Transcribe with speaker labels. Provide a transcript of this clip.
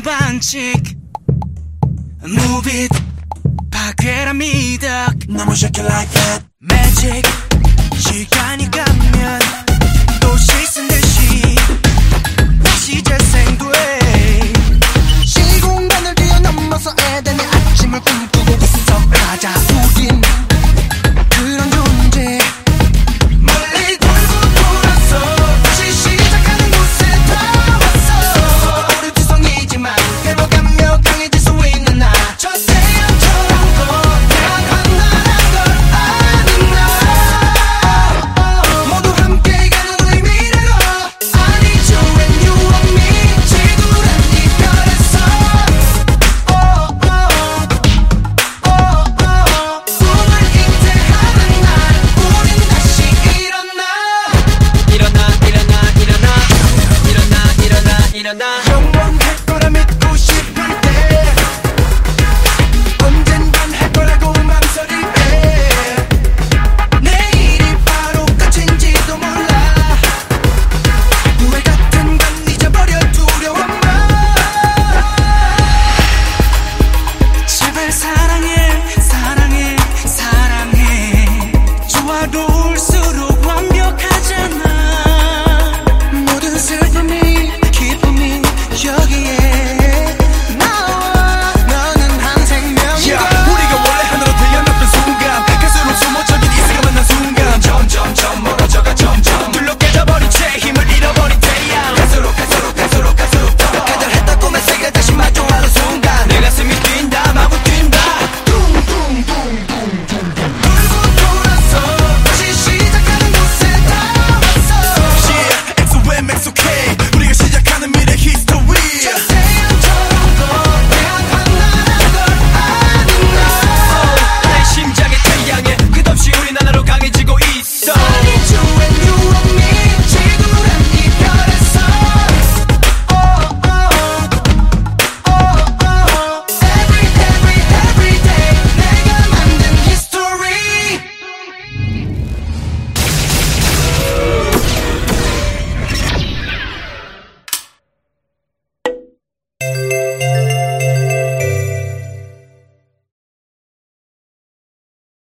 Speaker 1: 반칙. Move it. 박괴랍니다 No more shake it like that. no.